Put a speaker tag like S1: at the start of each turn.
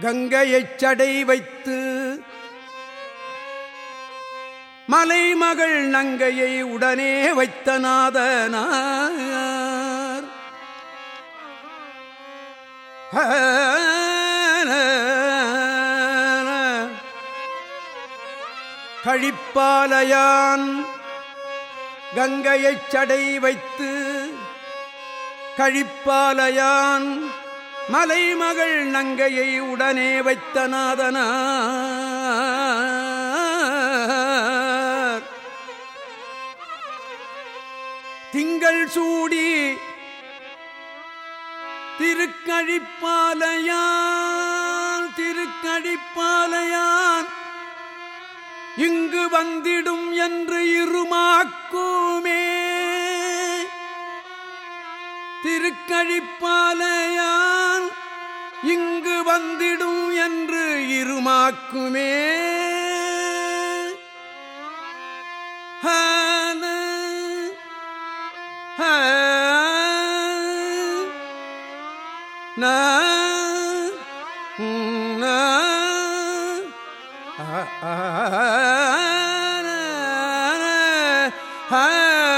S1: கங்கையைச் சடை வைத்து மலைமகள் நங்கையை உடனே வைத்த நாதனார். கழிப்பாலையான் கங்கையைச் சடை வைத்து கழிப்பாலையான் மலைமகள் நங்கையை உடனே வைத்த நாதனார். திங்கள் சூடி திருக்கழிப்பாலையான் திருக்கழிப்பாலையான் இங்கு வந்திடும் என்று இருமாக்குமே திருக்கழிப்பாலையான் இங்கு வந்திடும் என்று இருமாக்குமே. ஹன ஆ